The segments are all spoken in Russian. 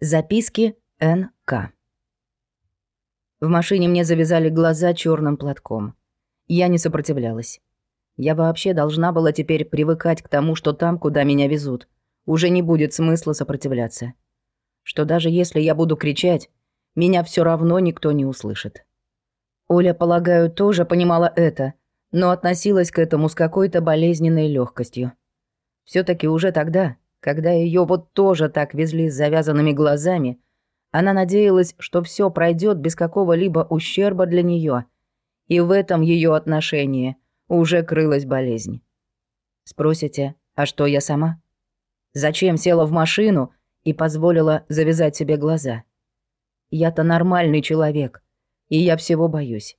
Записки Н.К. В машине мне завязали глаза черным платком. Я не сопротивлялась. Я вообще должна была теперь привыкать к тому, что там, куда меня везут, уже не будет смысла сопротивляться. Что даже если я буду кричать, меня все равно никто не услышит. Оля, полагаю, тоже понимала это, но относилась к этому с какой-то болезненной легкостью. все таки уже тогда, когда ее вот тоже так везли с завязанными глазами, она надеялась, что все пройдет без какого-либо ущерба для нее, и в этом ее отношении уже крылась болезнь. Спросите, а что я сама? Зачем села в машину и позволила завязать себе глаза? Я-то нормальный человек, и я всего боюсь.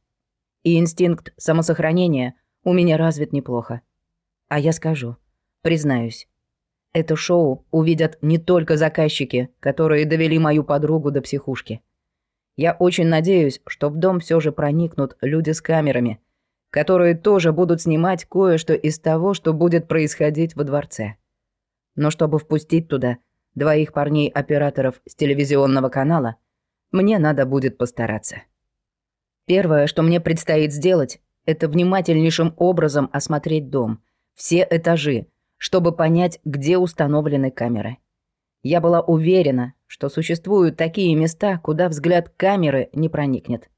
И инстинкт самосохранения у меня развит неплохо. А я скажу, признаюсь, это шоу увидят не только заказчики, которые довели мою подругу до психушки. Я очень надеюсь, что в дом все же проникнут люди с камерами, которые тоже будут снимать кое-что из того, что будет происходить во дворце. Но чтобы впустить туда двоих парней-операторов с телевизионного канала, мне надо будет постараться. Первое, что мне предстоит сделать, это внимательнейшим образом осмотреть дом, все этажи, чтобы понять, где установлены камеры. Я была уверена, что существуют такие места, куда взгляд камеры не проникнет.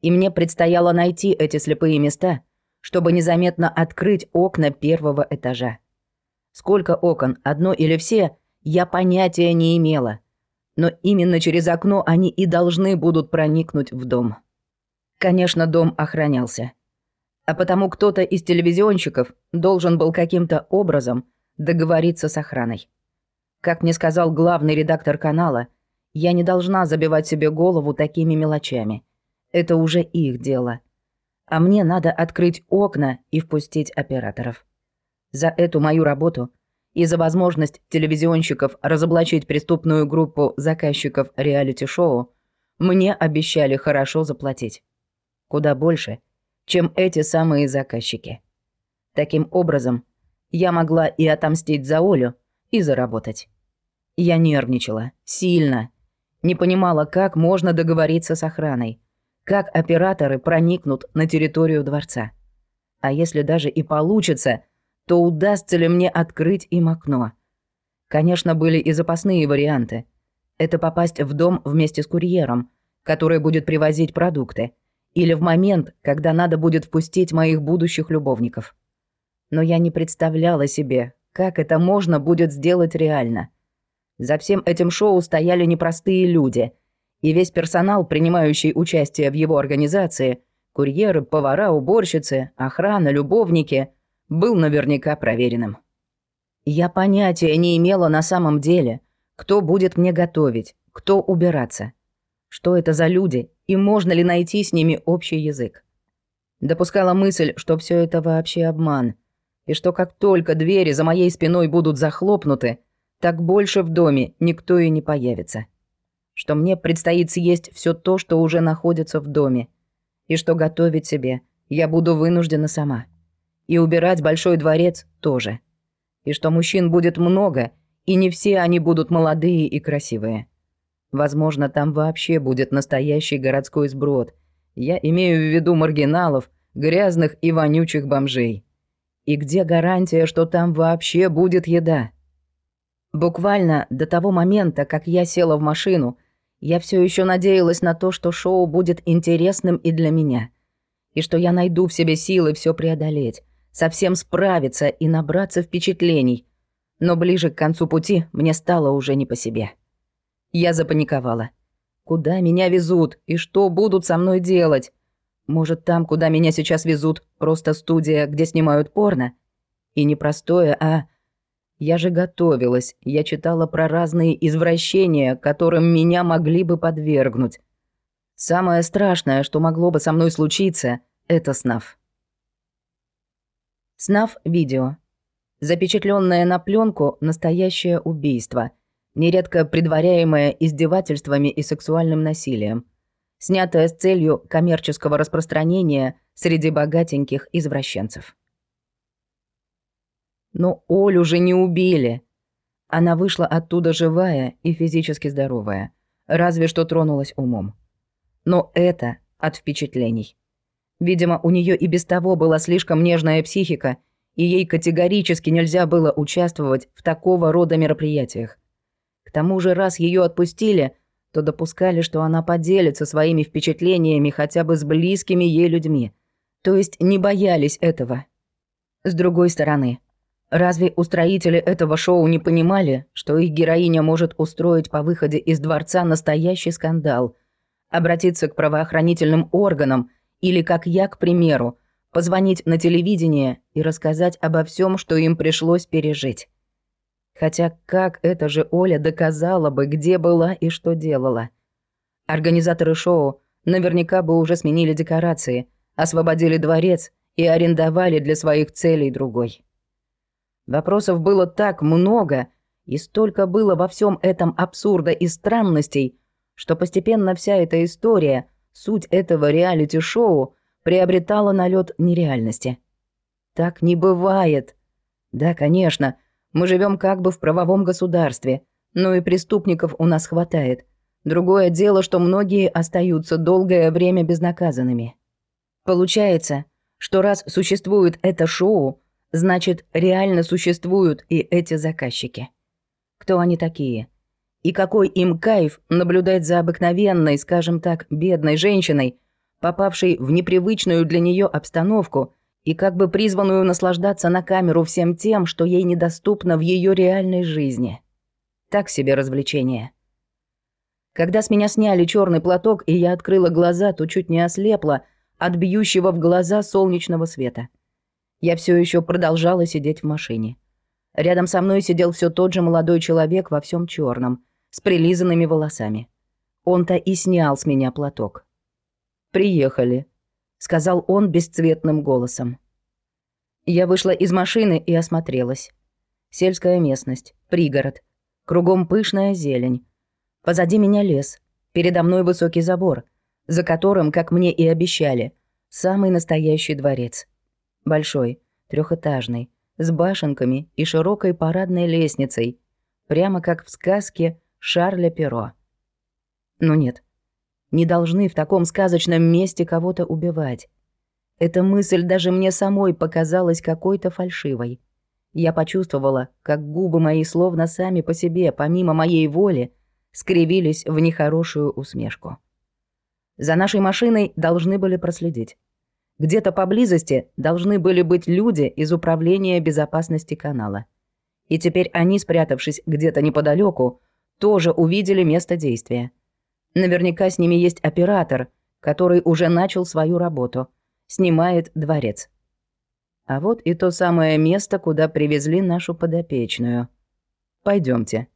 И мне предстояло найти эти слепые места, чтобы незаметно открыть окна первого этажа. Сколько окон, одно или все, я понятия не имела. Но именно через окно они и должны будут проникнуть в дом. Конечно, дом охранялся а потому кто-то из телевизионщиков должен был каким-то образом договориться с охраной. Как мне сказал главный редактор канала, я не должна забивать себе голову такими мелочами. Это уже их дело. А мне надо открыть окна и впустить операторов. За эту мою работу и за возможность телевизионщиков разоблачить преступную группу заказчиков реалити-шоу мне обещали хорошо заплатить. Куда больше — чем эти самые заказчики. Таким образом, я могла и отомстить за Олю, и заработать. Я нервничала, сильно. Не понимала, как можно договориться с охраной, как операторы проникнут на территорию дворца. А если даже и получится, то удастся ли мне открыть им окно? Конечно, были и запасные варианты. Это попасть в дом вместе с курьером, который будет привозить продукты, или в момент, когда надо будет впустить моих будущих любовников. Но я не представляла себе, как это можно будет сделать реально. За всем этим шоу стояли непростые люди, и весь персонал, принимающий участие в его организации, курьеры, повара, уборщицы, охрана, любовники, был наверняка проверенным. Я понятия не имела на самом деле, кто будет мне готовить, кто убираться. Что это за люди и можно ли найти с ними общий язык. Допускала мысль, что все это вообще обман, и что как только двери за моей спиной будут захлопнуты, так больше в доме никто и не появится. Что мне предстоит съесть все то, что уже находится в доме, и что готовить себе я буду вынуждена сама. И убирать большой дворец тоже. И что мужчин будет много, и не все они будут молодые и красивые. Возможно, там вообще будет настоящий городской сброд. Я имею в виду маргиналов, грязных и вонючих бомжей. И где гарантия, что там вообще будет еда? Буквально до того момента, как я села в машину, я все еще надеялась на то, что шоу будет интересным и для меня. И что я найду в себе силы все преодолеть, совсем справиться и набраться впечатлений. Но ближе к концу пути мне стало уже не по себе. Я запаниковала. Куда меня везут и что будут со мной делать? Может, там, куда меня сейчас везут, просто студия, где снимают порно? И не простое, а... Я же готовилась, я читала про разные извращения, которым меня могли бы подвергнуть. Самое страшное, что могло бы со мной случиться, это СНАФ. СНАФ-видео. Запечатленное на пленку настоящее убийство — нередко предваряемое издевательствами и сексуальным насилием, снятое с целью коммерческого распространения среди богатеньких извращенцев. Но Олю же не убили. Она вышла оттуда живая и физически здоровая, разве что тронулась умом. Но это от впечатлений. Видимо, у нее и без того была слишком нежная психика, и ей категорически нельзя было участвовать в такого рода мероприятиях. К тому же, раз ее отпустили, то допускали, что она поделится своими впечатлениями хотя бы с близкими ей людьми. То есть не боялись этого. С другой стороны, разве устроители этого шоу не понимали, что их героиня может устроить по выходе из дворца настоящий скандал, обратиться к правоохранительным органам или, как я, к примеру, позвонить на телевидение и рассказать обо всем, что им пришлось пережить? Хотя как это же Оля доказала бы, где была и что делала? Организаторы шоу наверняка бы уже сменили декорации, освободили дворец и арендовали для своих целей другой. Вопросов было так много, и столько было во всем этом абсурда и странностей, что постепенно вся эта история, суть этого реалити-шоу, приобретала налет нереальности. Так не бывает. Да, конечно, мы живем как бы в правовом государстве, но и преступников у нас хватает. Другое дело, что многие остаются долгое время безнаказанными. Получается, что раз существует это шоу, значит, реально существуют и эти заказчики. Кто они такие? И какой им кайф наблюдать за обыкновенной, скажем так, бедной женщиной, попавшей в непривычную для нее обстановку и как бы призванную наслаждаться на камеру всем тем, что ей недоступно в ее реальной жизни. Так себе развлечение. Когда с меня сняли черный платок, и я открыла глаза, то чуть не ослепла от бьющего в глаза солнечного света. Я все еще продолжала сидеть в машине. Рядом со мной сидел все тот же молодой человек во всем черном, с прилизанными волосами. Он-то и снял с меня платок. «Приехали», сказал он бесцветным голосом. Я вышла из машины и осмотрелась. Сельская местность, пригород, кругом пышная зелень. Позади меня лес, передо мной высокий забор, за которым, как мне и обещали, самый настоящий дворец. Большой, трехэтажный, с башенками и широкой парадной лестницей, прямо как в сказке Шарля Перо. Ну нет, не должны в таком сказочном месте кого-то убивать. Эта мысль даже мне самой показалась какой-то фальшивой. Я почувствовала, как губы мои словно сами по себе, помимо моей воли, скривились в нехорошую усмешку. За нашей машиной должны были проследить. Где-то поблизости должны были быть люди из управления безопасности канала. И теперь они, спрятавшись где-то неподалеку, тоже увидели место действия. Наверняка с ними есть оператор, который уже начал свою работу. Снимает дворец. А вот и то самое место, куда привезли нашу подопечную. Пойдемте.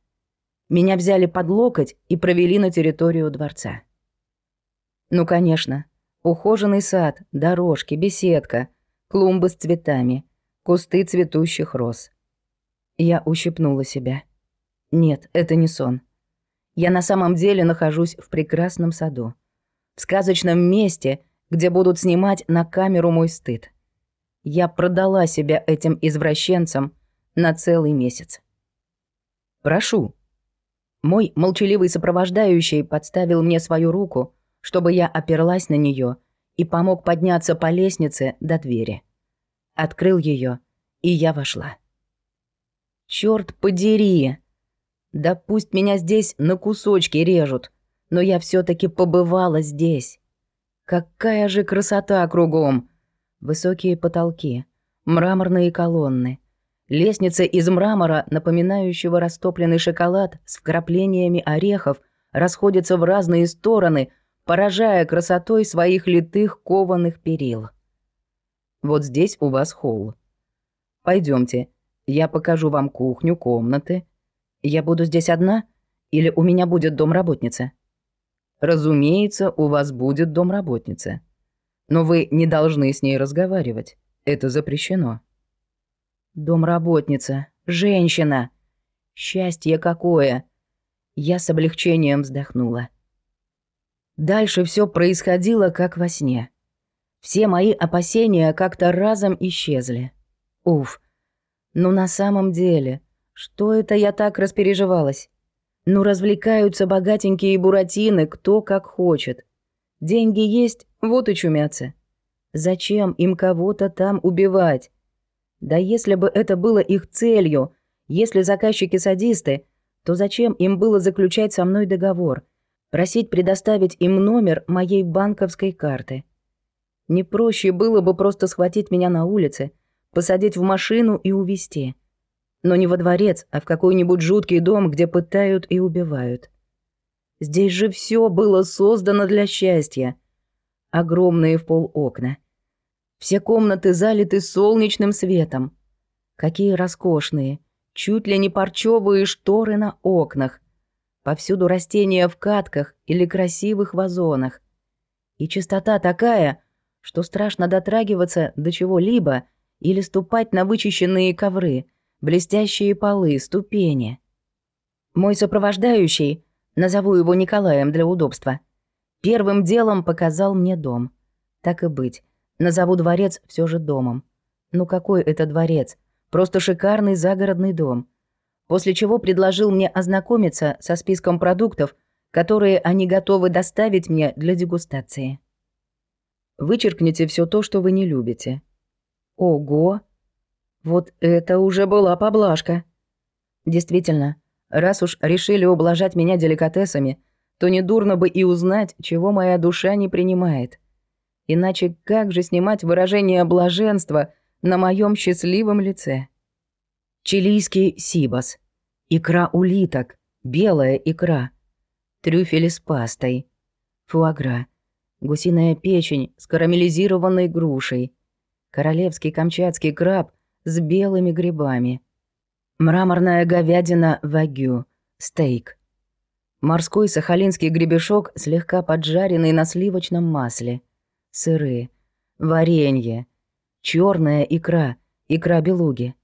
Меня взяли под локоть и провели на территорию дворца. Ну, конечно. Ухоженный сад, дорожки, беседка, клумбы с цветами, кусты цветущих роз. Я ущипнула себя. Нет, это не сон. Я на самом деле нахожусь в прекрасном саду. В сказочном месте, где будут снимать на камеру мой стыд. Я продала себя этим извращенцам на целый месяц. «Прошу». Мой молчаливый сопровождающий подставил мне свою руку, чтобы я оперлась на нее и помог подняться по лестнице до двери. Открыл ее, и я вошла. «Чёрт подери!» Да пусть меня здесь на кусочки режут, но я все таки побывала здесь. Какая же красота кругом! Высокие потолки, мраморные колонны, лестница из мрамора, напоминающего растопленный шоколад с вкраплениями орехов, расходится в разные стороны, поражая красотой своих литых кованых перил. Вот здесь у вас холл. Пойдемте, я покажу вам кухню, комнаты, я буду здесь одна? Или у меня будет домработница? Разумеется, у вас будет домработница. Но вы не должны с ней разговаривать. Это запрещено. Домработница. Женщина. Счастье какое. Я с облегчением вздохнула. Дальше все происходило как во сне. Все мои опасения как-то разом исчезли. Уф. Но на самом деле, Что это я так распереживалась? Ну, развлекаются богатенькие буратины, кто как хочет. Деньги есть, вот и чумятся. Зачем им кого-то там убивать? Да если бы это было их целью, если заказчики садисты, то зачем им было заключать со мной договор, просить предоставить им номер моей банковской карты? Не проще было бы просто схватить меня на улице, посадить в машину и увезти. Но не во дворец, а в какой-нибудь жуткий дом, где пытают и убивают. Здесь же все было создано для счастья. Огромные в пол окна. Все комнаты залиты солнечным светом. Какие роскошные, чуть ли не парчевые шторы на окнах. Повсюду растения в катках или красивых вазонах. И чистота такая, что страшно дотрагиваться до чего-либо или ступать на вычищенные ковры, блестящие полы, ступени. Мой сопровождающий, назову его Николаем для удобства, первым делом показал мне дом. Так и быть, назову дворец все же домом. Ну какой это дворец? Просто шикарный загородный дом. После чего предложил мне ознакомиться со списком продуктов, которые они готовы доставить мне для дегустации. Вычеркните все то, что вы не любите. Ого! Вот это уже была поблажка. Действительно, раз уж решили ублажать меня деликатесами, то недурно бы и узнать, чего моя душа не принимает. Иначе как же снимать выражение блаженства на моем счастливом лице? Чилийский сибас. Икра улиток. Белая икра. Трюфели с пастой. Фуагра гусиная печень с карамелизированной грушей, королевский камчатский краб с белыми грибами, мраморная говядина вагю, стейк, морской сахалинский гребешок, слегка поджаренный на сливочном масле, сыры, варенье, черная икра, икра белуги,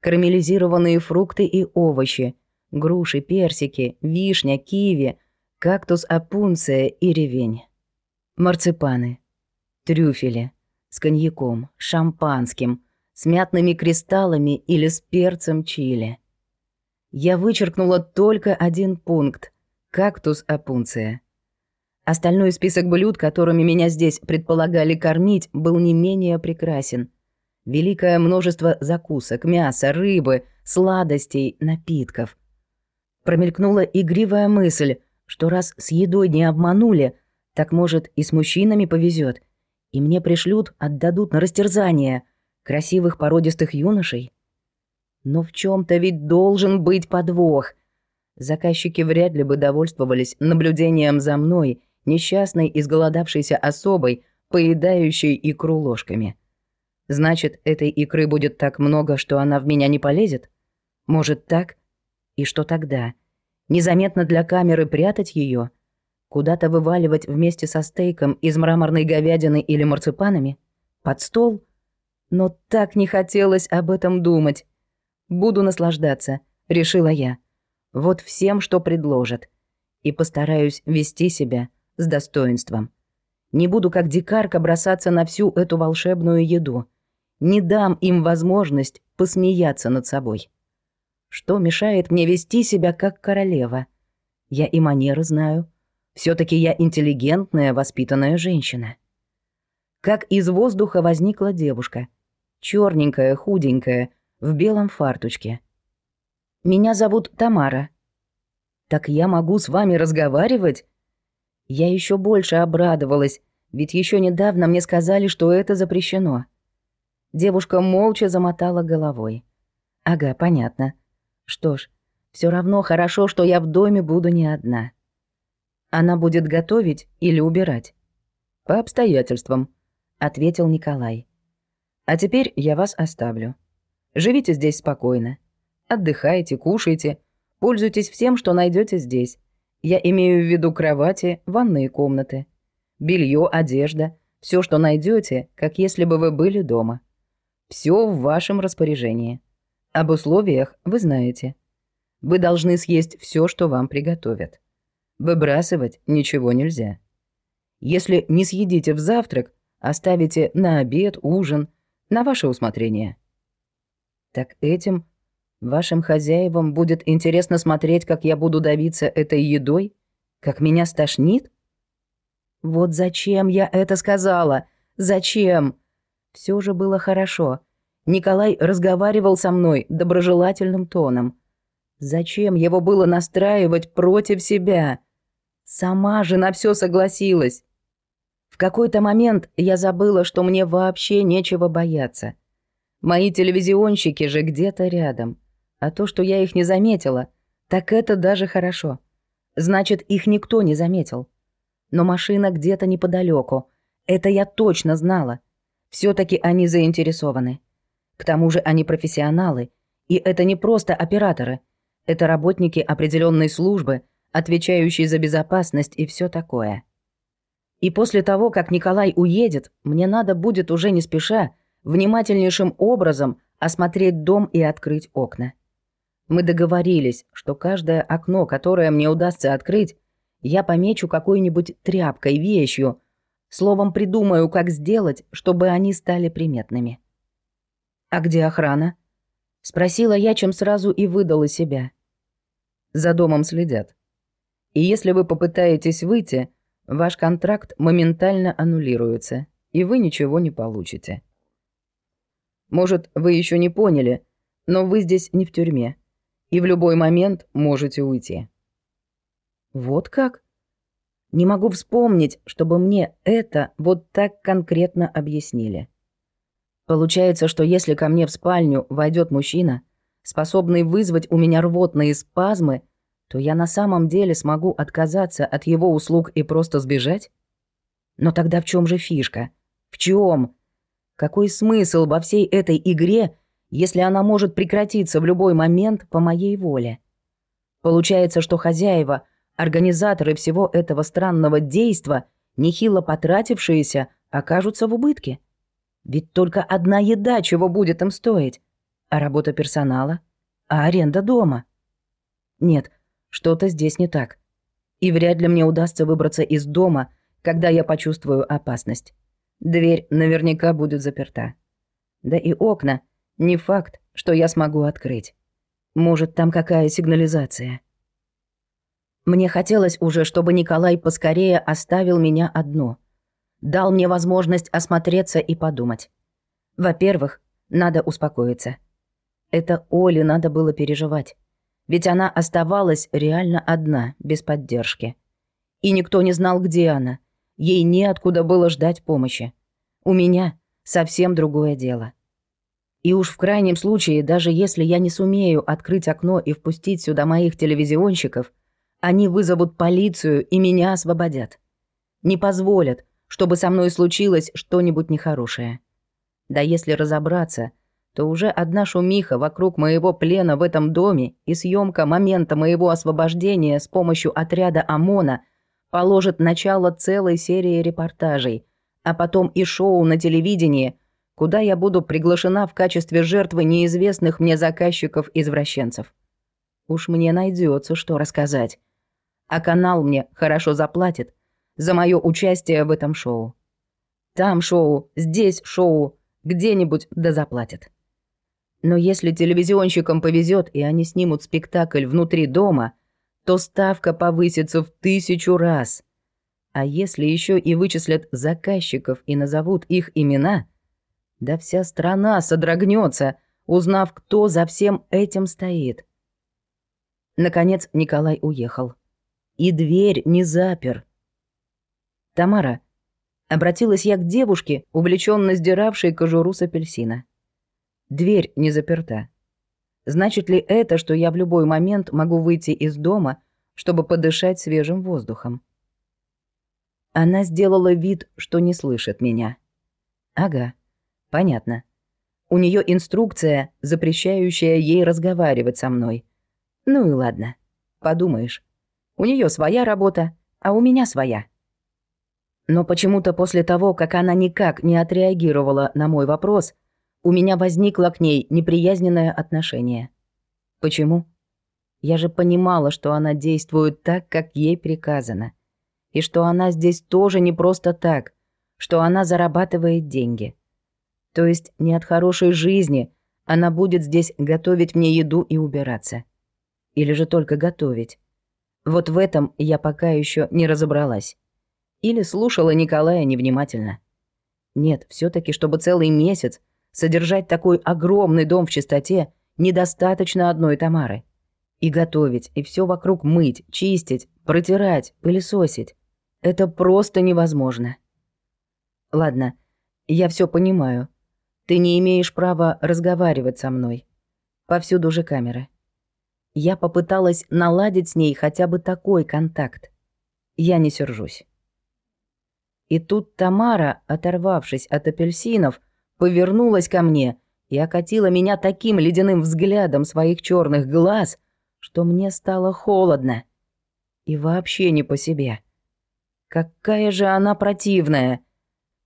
карамелизированные фрукты и овощи, груши, персики, вишня, киви, кактус апунция и ревень. Марципаны, трюфели с коньяком, шампанским, с мятными кристаллами или с перцем чили. Я вычеркнула только один пункт — кактус апунция. Остальной список блюд, которыми меня здесь предполагали кормить, был не менее прекрасен. Великое множество закусок, мяса, рыбы, сладостей, напитков. Промелькнула игривая мысль, что раз с едой не обманули — так, может, и с мужчинами повезет, и мне пришлют, отдадут на растерзание красивых породистых юношей? Но в чем то ведь должен быть подвох. Заказчики вряд ли бы довольствовались наблюдением за мной, несчастной изголодавшейся особой, поедающей икру ложками. Значит, этой икры будет так много, что она в меня не полезет? Может, так? И что тогда? Незаметно для камеры прятать ее? Куда-то вываливать вместе со стейком из мраморной говядины или марципанами? Под стол? Но так не хотелось об этом думать. Буду наслаждаться, решила я. Вот всем, что предложат. И постараюсь вести себя с достоинством. Не буду как дикарка бросаться на всю эту волшебную еду. Не дам им возможность посмеяться над собой. Что мешает мне вести себя как королева? Я и манеры знаю, все таки я интеллигентная, воспитанная женщина. Как из воздуха возникла девушка. Черненькая, худенькая, в белом фартучке. «Меня зовут Тамара». «Так я могу с вами разговаривать?» Я еще больше обрадовалась, ведь еще недавно мне сказали, что это запрещено. Девушка молча замотала головой. «Ага, понятно. Что ж, все равно хорошо, что я в доме буду не одна». Она будет готовить или убирать? По обстоятельствам, ответил Николай. А теперь я вас оставлю. Живите здесь спокойно. Отдыхайте, кушайте, пользуйтесь всем, что найдете здесь. Я имею в виду кровати, ванные комнаты, белье, одежда, все, что найдете, как если бы вы были дома. Все в вашем распоряжении. Об условиях вы знаете. Вы должны съесть все, что вам приготовят. Выбрасывать ничего нельзя. Если не съедите в завтрак, оставите на обед, ужин, на ваше усмотрение. Так этим Вашим хозяевам будет интересно смотреть, как я буду давиться этой едой? Как меня стошнит? Вот зачем я это сказала? Зачем? Все же было хорошо. Николай разговаривал со мной доброжелательным тоном. Зачем его было настраивать против себя? Сама же на все согласилась. В какой-то момент я забыла, что мне вообще нечего бояться. Мои телевизионщики же где-то рядом. А то, что я их не заметила, так это даже хорошо. Значит, их никто не заметил. Но машина где-то неподалеку. Это я точно знала. все таки они заинтересованы. К тому же они профессионалы. И это не просто операторы. Это работники определенной службы, отвечающие за безопасность и все такое. И после того, как Николай уедет, мне надо будет уже не спеша, внимательнейшим образом осмотреть дом и открыть окна. Мы договорились, что каждое окно, которое мне удастся открыть, я помечу какой-нибудь тряпкой, вещью, словом придумаю, как сделать, чтобы они стали приметными. «А где охрана?» — спросила я, чем сразу и выдала себя. «За домом следят. И если вы попытаетесь выйти, ваш контракт моментально аннулируется, и вы ничего не получите. Может, вы еще не поняли, но вы здесь не в тюрьме и в любой момент можете уйти». «Вот как?» Не могу вспомнить, чтобы мне это вот так конкретно объяснили. Получается, что если ко мне в спальню войдет мужчина, способный вызвать у меня рвотные спазмы, то я на самом деле смогу отказаться от его услуг и просто сбежать? Но тогда в чем же фишка? В чем? Какой смысл во всей этой игре, если она может прекратиться в любой момент по моей воле. Получается, что хозяева, организаторы всего этого странного действа, нехило потратившиеся, окажутся в убытке. Ведь только одна еда чего будет им стоить, а работа персонала, а аренда дома. Нет, что-то здесь не так. И вряд ли мне удастся выбраться из дома, когда я почувствую опасность. Дверь наверняка будет заперта. Да и окна — не факт, что я смогу открыть. Может, там какая сигнализация. Мне хотелось уже, чтобы Николай поскорее оставил меня одну. Дал мне возможность осмотреться и подумать. Во-первых, надо успокоиться. Это Оле надо было переживать. Ведь она оставалась реально одна, без поддержки. И никто не знал, где она. Ей неоткуда было ждать помощи. У меня совсем другое дело. И уж в крайнем случае, даже если я не сумею открыть окно и впустить сюда моих телевизионщиков, они вызовут полицию и меня освободят. Не позволят, чтобы со мной случилось что-нибудь нехорошее. Да если разобраться, то уже одна шумиха вокруг моего плена в этом доме и съемка момента моего освобождения с помощью отряда ОМОНа положит начало целой серии репортажей, а потом и шоу на телевидении – куда я буду приглашена в качестве жертвы неизвестных мне заказчиков-извращенцев. Уж мне найдется, что рассказать. А канал мне хорошо заплатит за мое участие в этом шоу. Там шоу, здесь шоу, где-нибудь да заплатят. Но если телевизионщикам повезет и они снимут спектакль внутри дома, то ставка повысится в тысячу раз. А если еще и вычислят заказчиков и назовут их имена – да вся страна содрогнется, узнав, кто за всем этим стоит. Наконец Николай уехал. И дверь не запер. «Тамара», — обратилась я к девушке, увлеченно сдиравшей кожуру с апельсина. «Дверь не заперта. Значит ли это, что я в любой момент могу выйти из дома, чтобы подышать свежим воздухом?» Она сделала вид, что не слышит меня. «Ага». Понятно. У нее инструкция, запрещающая ей разговаривать со мной. Ну и ладно. Подумаешь. У нее своя работа, а у меня своя. Но почему-то после того, как она никак не отреагировала на мой вопрос, у меня возникло к ней неприязненное отношение. Почему? Я же понимала, что она действует так, как ей приказано. И что она здесь тоже не просто так, что она зарабатывает деньги. То есть не от хорошей жизни, Она будет здесь готовить мне еду и убираться. Или же только готовить. Вот в этом я пока еще не разобралась. Или слушала Николая невнимательно. Нет, все таки чтобы целый месяц содержать такой огромный дом в чистоте, недостаточно одной Тамары. И готовить, и все вокруг мыть, чистить, протирать, пылесосить. Это просто невозможно. Ладно, я все понимаю. Ты не имеешь права разговаривать со мной. Повсюду же камеры. Я попыталась наладить с ней хотя бы такой контакт. Я не сержусь. И тут Тамара, оторвавшись от апельсинов, повернулась ко мне и окатила меня таким ледяным взглядом своих черных глаз, что мне стало холодно. И вообще не по себе. Какая же она противная.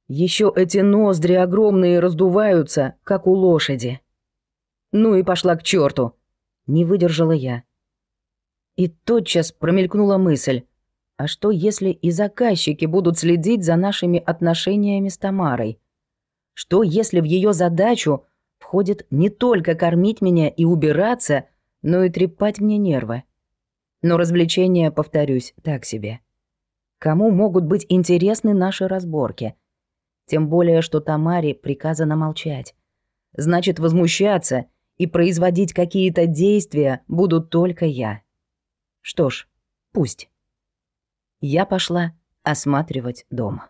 Еще эти ноздри огромные раздуваются, как у лошади. Ну и пошла к черту. Не выдержала я. И тотчас промелькнула мысль. А что, если и заказчики будут следить за нашими отношениями с Тамарой? Что, если в ее задачу входит не только кормить меня и убираться, но и трепать мне нервы. Но развлечения, повторюсь, так себе. Кому могут быть интересны наши разборки? Тем более, что Тамаре приказано молчать. Значит, возмущаться и производить какие-то действия буду только я. Что ж, пусть. Я пошла осматривать дом.